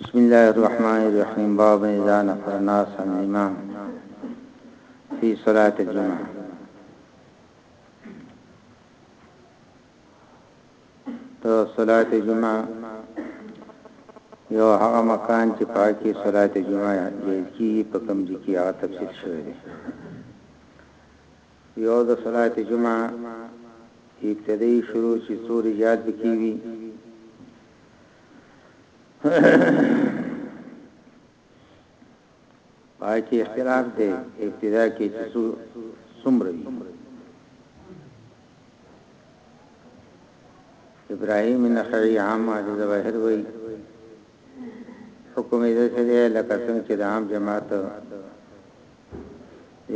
بسم الله الرحمن الرحيم باب اذا نفر الناس عن الامام في صلاه الجمعه ته صلات جمعه یو هغه مکان چې پاکي صلات جمعه جایز کی په کوم ځای کې هغه تفصیل شوی دی یو د صلات جمعه ابتدایي شروع چې سوري یاد بکیوي پای کې اختلاف دی ابتدا کې چې څومره وي ابراهيم نخعي عام د ظواهر وی حکم دې څه دی لکه څنګه چې د عام جماعت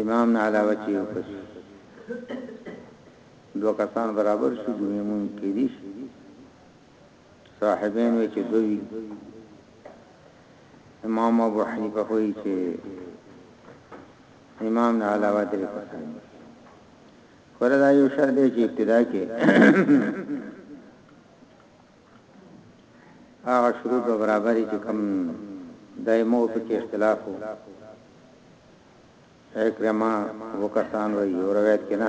امام نه علاوه چې یو کس دوه کسان برابر شي دوی مونږ کې دي صاحبین وی چه دوی امام ابو حنیفه خوی چه امام نه علاوه درې کسان دي کله دا یو شرط دی چې ابتدا کې هغه شروع به برابرې چې کم دایمو په کې اختلاف وو اکرما وکسان وی یو روایت کې نه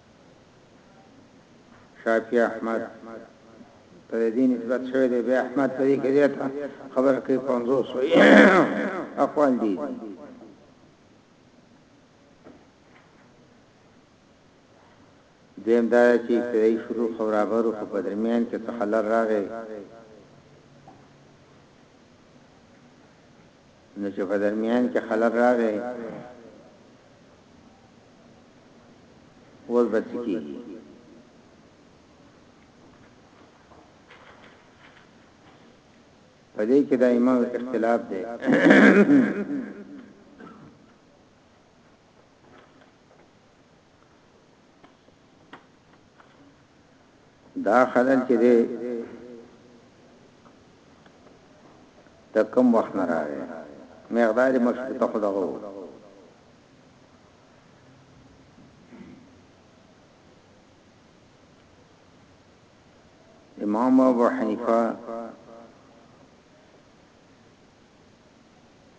شافی احمد په دې نسبت شوی دی به احمد په دې کې زیاته خبره کوي 500 وي اقوال دي دیم دا چې ابتدایي شروع خبرابرو په درمیان کې تخلل راغی نو چې په درمیان کې خلل راغی اوس به څه کېږي په دې کې د امام اختلاف دی دا خلل چې دی ته کوم وخت نه راغی مقدار مخکې ته خو دغه امام ابو حنیفه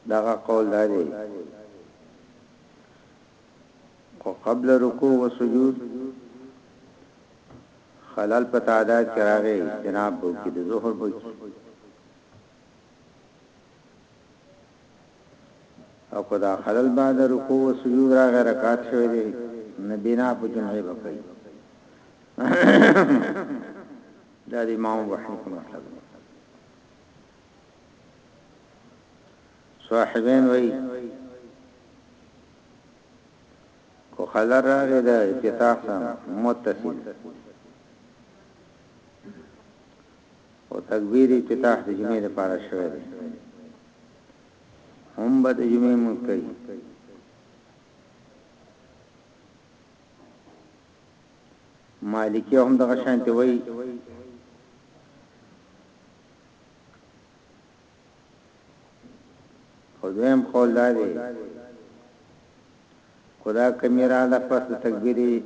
دغه قول دی او قبل رکوع و سجود خلل په تعداد کې راغی اجتناب بو کې د ظهر بو کې او کو دا خلل بعد رکوع و سجود را غیر رکعت شوی دی نبینا په جمعه بکای دا د امام وحی په مطلب دی صاحبین وایي کو خلر راغی د افتتاح سره متصل او تکبیر افتتاح د جمعې لپاره شوی دی هم به د جمعې مونږ کوي مالکی هم دغه شانته وایي خو دویم قول دا دی که دا کمی راغله پس د تکبیر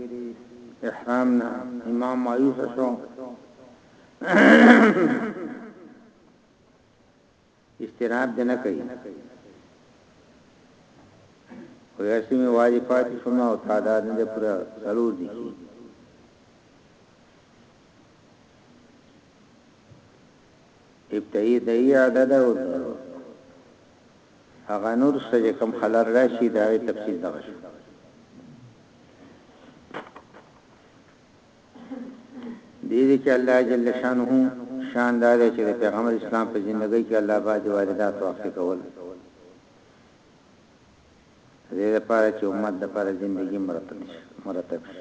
احرام نه امام مایوس شو استراب دې نه کوي خو یا سیمه واجب پاتې شوم او تعداد نه پوره ضرور دي ابتدايي عدد او هغه نور څه چې کوم خلل راشي دا غي تفصیل دغه شو دې دې کې الله جل شانه شان دا دی چې پیغمبر اسلام په ژوندۍ کې الله باج واردات واقع کول دې لپاره چې امت د لپاره ژوندۍ مرتب شي مرتب شي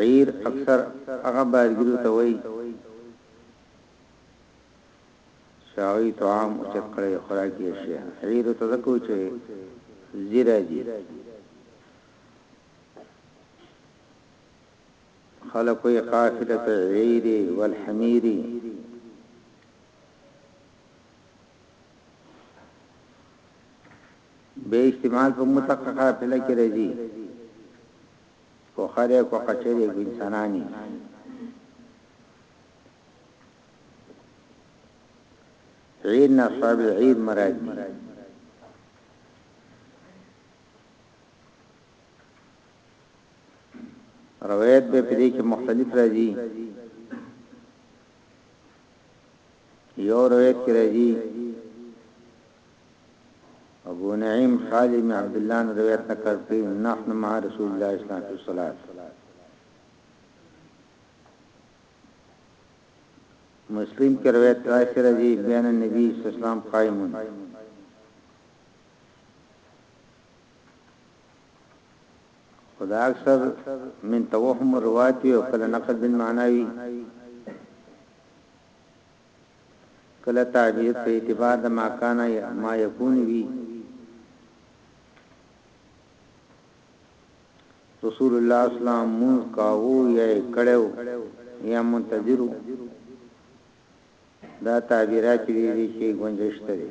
عير اکثر هغه بارګيرو ته وايي چې هغوی طعام اوچت کړی وي، خوراکي اشياء عيرو ته ځکه وايي چې زيره دي. خلک وايي قافلة العير والحمير. بيا استعمال په مطلقه قافله کې راځي. خو ښه دی که چېرې انسانان يي. عيد نه صاحب عيد مه راځي. روایت به په دې کې مختلف راځي یو روایت کې راځي ابو نعیم خالد بن عبدالله نه روایت نقل کړي نحن مع رسول الله صلی الله علیه وسلم صلات مسلم کې روایت راځي راځي بیان نبی صلی الله علیه وسلم قائمون خدا اکثر من توهم روایت او کله نقل بن معناوی کله تعبیر په اعتبار د ما کان ما یکون وی رسول الله اسلام مونږ کاوو یا کړو یا منتظرو دا تعبیرات چې دي چې گنجائش ته دي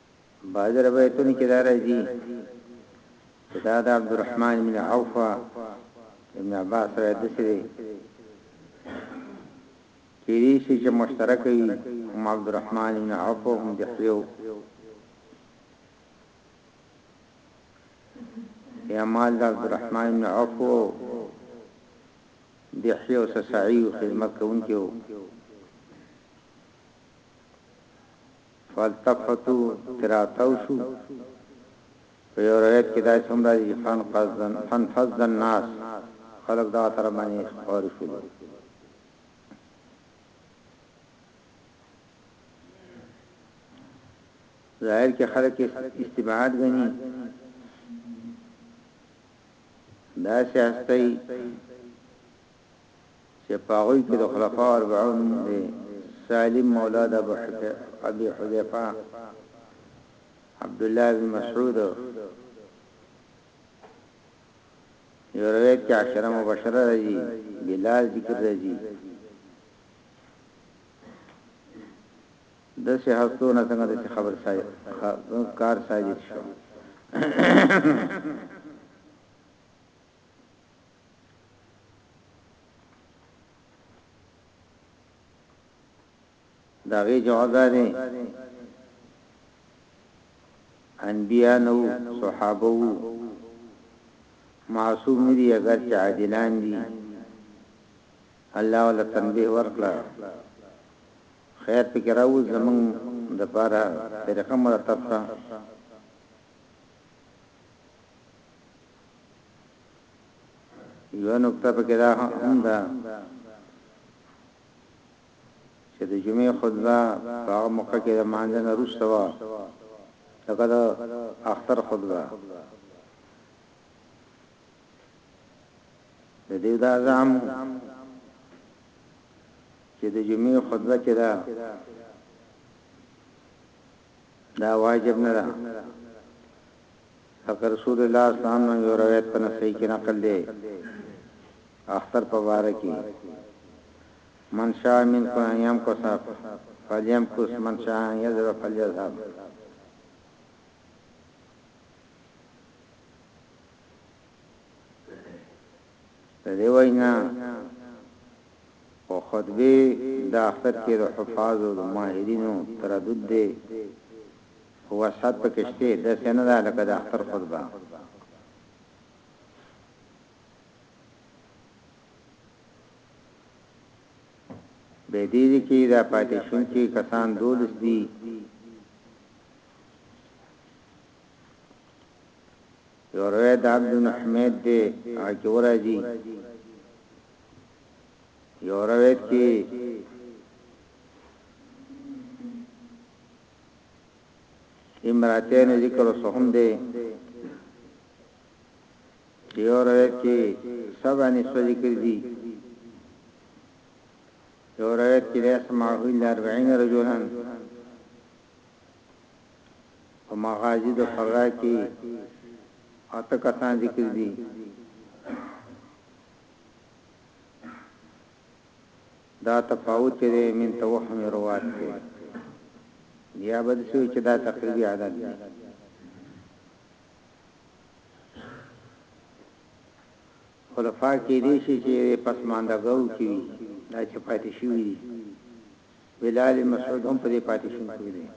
بعضی روایتونو کې دا راځي چې دا د عبدالرحمن بن عوف ابن عباس روایت دی کې دې شي چې مشترک وي هم عبدالرحمن بن عوف هم دحیو یا مال د عبدالرحمن بن عوف دحیو سسعی خدمت کوونکو فالتفتو چې راتاو شو په یو روایت کې داسې هم راځي چې فانفض الناس خلک دغه طرف باندې خور شول ظاهر کې خلک استبعاد غني دا سیاستي چې په هغوی کې د خلفاء اربعون دی سالم مولا د ابي حذيفه عبدالله بن مسعود یو روایت کې عشره مبشره راځي بلال ذکر راځي د صحتونه څنګه د خبر ساي کار ساجد شو د هغې جواب دا دی انبیا نو صحابه وو معصوم نه دي اگر چې عادلان دي الله ولا تنبیه ورکړه خیر پکې راو زمون د پاره طریقه مرتب کړه یو نقطه پکې دا هم ده چې د جمعې خطبه په هغه موقع کې د مانځه نه وروسته وه لکه د اختر خطبه د دې دا ځام چې د جمعې خطبه چې ده دا واجب نه ده لکه رسول الله صلی الله علیه وسلم یو روایت په نسائی کې نقل دی اختر په باره کې من شاء منکم ان يمكث فليمكث من شاء ان يذهب فليذهب د دې وینا او خطبه د اختر کې د حفاظ او د ماهرینو تردد دی خو وسعت پکې شته داسې نه ده لکه د اختر خطبه. به دې دې کې دا پاتې شونکي کسان دولس دي یو روایت د عبد بن حمید دی هغه کې ورځي یو روایت کې امراتین ذکر سهم دی یو روایت کې سبا نسو ذکر دي یو روایت کې لري سماعه الا 40 رجلان او مغازی د فرا کې اته کسان ذکر دي دا تفاوت چې دی من توهم روات دی بیا به داسې وي چې دا تقریبي عدد دی خلفا کې دي شي چې پسماندګو کې وي دا چې پاتې شي وي بلال مسعود هم په دې پاتې شي کوي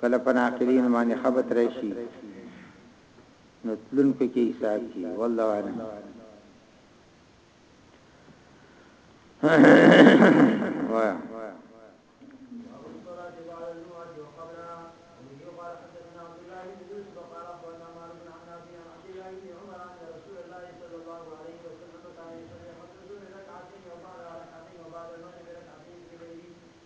کله په ناقلینو باندې خبط راشي نو تلونکو کې حساب کی والله اعلم وایا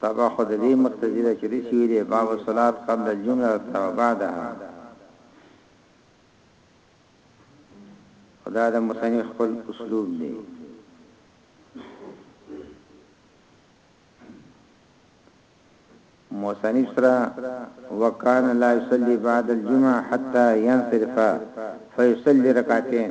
توبه خو د دې مقتضي ده چې داسې ویلې، باب الصلاة قبل الجمعة وبعدها، خو دا د مصنف خپل اسلوب دی. مصنف سره وکانه لا يصلي بعد الجمعه حتى ينصرف فيصلي ركعتين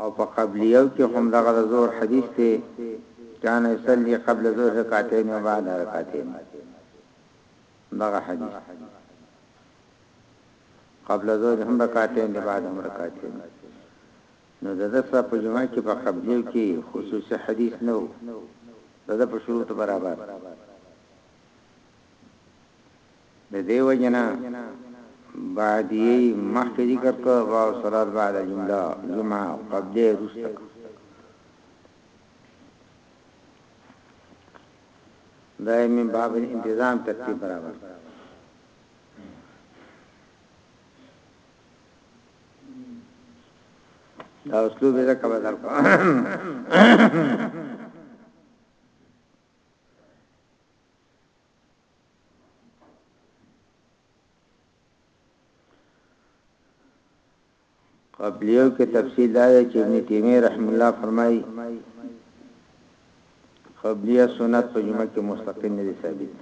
او په قبلیو کې هم دغه د ظهر حدیث دی کان یصلی قبل ظهر رکعتین و بعد رکعتین دغه حدیث قبل ظهر هم رکعتین دی بعد هم رکعتین نو د دسه په جمعه کې په قبلیو کې خصوصي حدیث نو د په شروط برابر د دې وجې نه بعدیه مخکې ذکر کړ او صلات بعد جمله جمعه قبله رسته کړ دائمی باب انتظام ترتیب برابر دا اسلوب دې کا بدل کو قبلیو کې تفصیل دا دی چې ابن تیمیه رحم الله فرمایي قبلیه سنت په جمعه کې مستقیم نه دي ثابت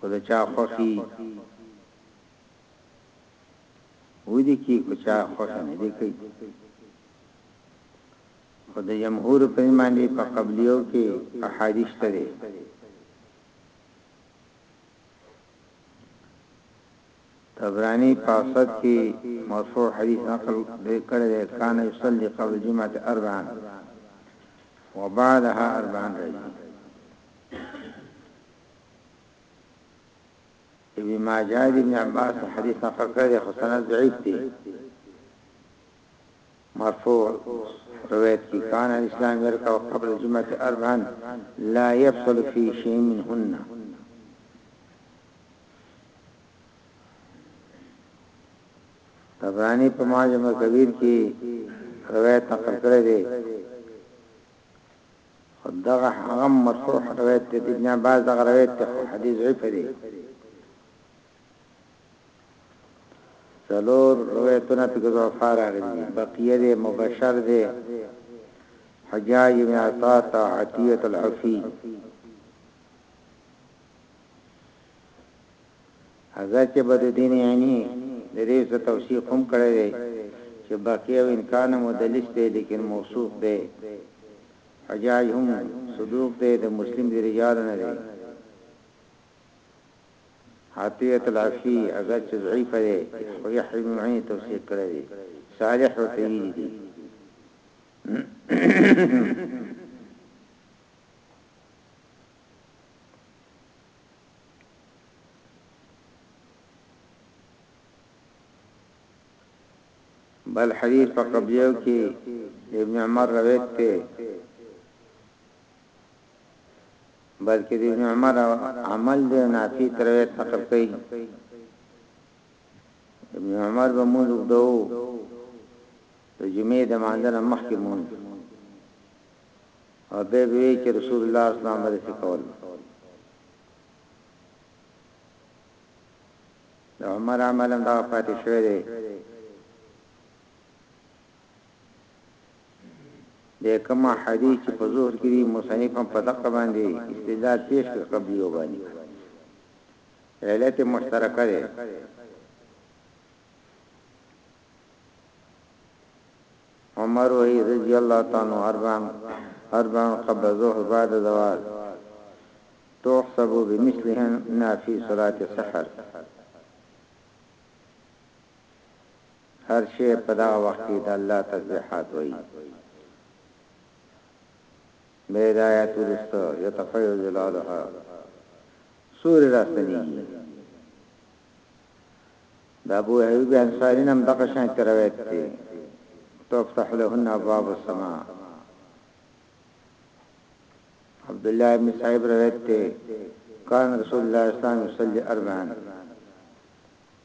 خو دا چا خوخي ودي کې کو چا خوخه نه دي کوي خو د جمهورو په ايمان دي په قبليو کې احاديث شته دي. طبراني په اوسط کې مرفوع حديث نقل کړی دی کان يصلي قبل جمعه اربعا وبعدها اربعا راځي ابن ماجه ابن عباس حديث نقل کړی دی خو سند ضعيف دی مرفوع، روایت کی، کان الاسلام یرکع قبل الجمعة اربعا لا یفصل فی شیء منهن. طبرانی په معجم الکبیر کی روایت نقل کړی دی. دغه هغه مرفوع روایت دی ابن عباس دغه روایت ته حدیث ضعیف دی. څلور روایتونه په ضعفا راغلي بقیه دې مبشر دې حجاج بن عطا تا عطیه العفی حضرت چې بده دین یعنی د دې څه توثیق هم کړی دی چې بقیه او امکان مدلس دی لیکن موثوق دی حجاج هم صدوق دی د مسلم دی رجال نه دی عطیة العشی اګر چې ضعیف دی خو یحیی بن معین یې توثیق کړی دی، صالح ورته ویلي دي. بل حدیث په قبلیو کې د ابن عمر روایت دی. بلکه د ابن عمر عمل دی او نافع تر روایت نقل کوي ابن عمر به مونږ وګدو د جمعې د مانځه نه مخکې مونږ او به وی چې رسول الله صلی الله علیه وسلم کول د عمر عملم دا پاتې شوی دی دی کوم حدیث چې په زهد کې دی مصنف هم په دقه باندې استدلال پیش کړ قبلی او باندې علت مشترکه ده عمر وی رضی الله تعالی اربعن اربعن قبل ظهر بعد زوال تحسب بمثلهن في صلاه السحر هر شی په دغه وخت کې د الله تسبیحات وایي بیا د آیات وروسته یتفیع ظلالها سوري راستنیږي د ابو ایوب انصاری نم دغه شان روایت دی تفتح لهن ابواب السماء عبد الله بن صاحب روایت دی کان رسول الله صلی الله علیه وسلم یصلی 40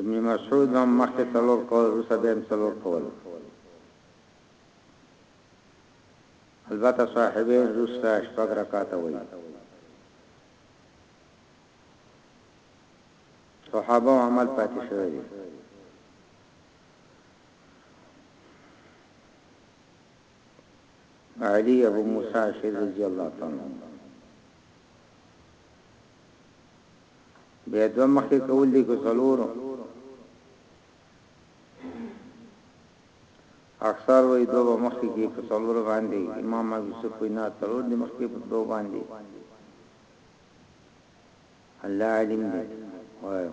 ابن مسعود هم مخکې څلور قول روسه به هم څلور قول البته صاحبې روسه شپږ رکعاته وي صحابه عمل پاتې شوی دی علی ابو موسی شری رضی الله تعالی عنہ بیا دو مخی کول دی که سلور اکثر وی دو مخی کی په سلور باندې امام ابو سفی نه تلور دی مخی په دو باندې الله علم دی وایو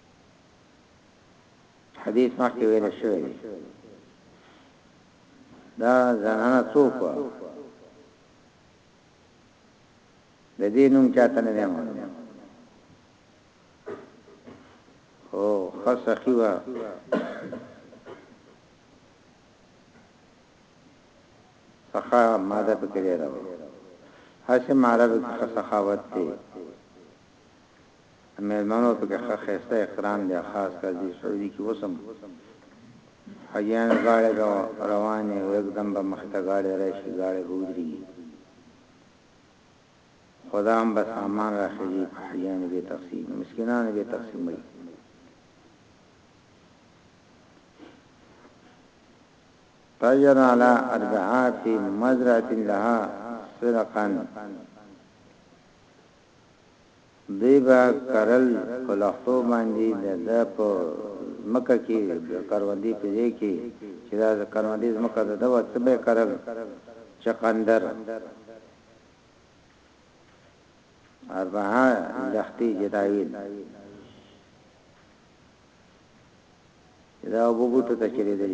حدیث مخکې ویل شوی دی دا زنانه څوک و د دې نوم چاته نه دی معلوم او خاصخي و سخا ماده پکې راو هڅه معرب کې سخاوت دی د مېرمنو په کې ښه ښايسته احترام دی خاص کر دې سعودي کې اوس هم حاجيانو ګاړې به روانې او يک دم به مخې ته ګاړې راشي ګاړې به ودريږي خو دا هم به سامان راخيژي په حاجيانو بې تقسيم مسکينانو بې تقسيم وي طير على أربعات مزرعة لها سرقا دوی به کرل په لښتو باندې د ده په ځمکه کې د کروندې په ځای کې چې دا د کروندې ځمکه د ده وه څه به یې کرل چقندر اربعه لښتې جداویل دا ابو بوټو ته چرې دی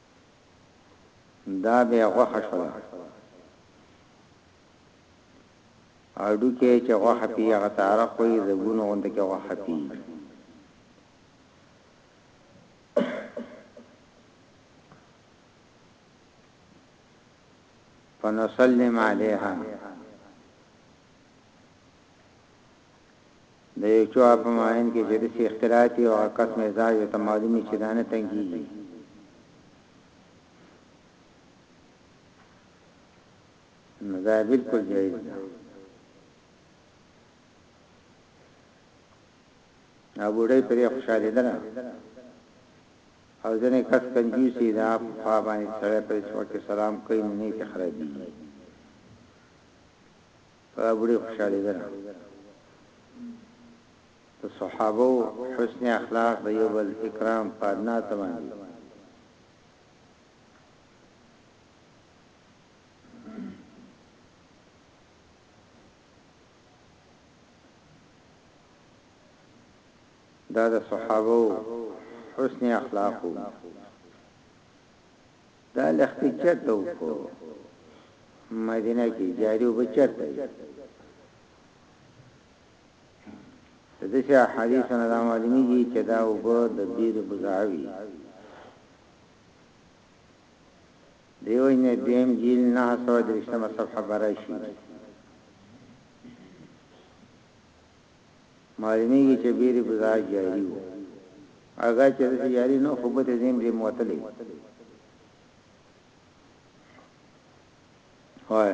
دا بیا غوښه شوله. هډوکی چې غوښه پی هغه تاره خوی زګونو غونده کې غوښه پی. فنسلم علیها د یو چا په مابین کې چې داسې اختلاط وي او هغه کس مزاج ورته معلوم وي چې دا نه تنګېږي. نو دا بالکل جایز ده. او بوډۍ پرې خوشاله ده او ځنې کس کنجوسي دا په باندې سره پرې څوک سلام کوي نه ته خرابي رابړي خوشاليدله د صحابو حسن اخلاق د یو بل اکرام پادنا تمامي دا د صحابو حسن اخلاقو دا لښتي چرته وکو مدینه کی جاری وب چرته دی دغه حدیث نه دا معلومیږي چې دا وب د بیر بزاوی دیو نه دیم جیل نه سو درشتمه صفحه براشي معلومیږی چه بیری ګزار جاری وو اګر چه دسی جاری نه وو خو ګوتی ځینی بری موتلی وای.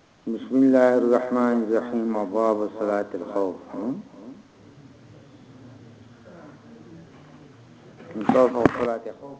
بسم الله الرحمن الرحيم باب صلاة الخوف خوف صلاة خوف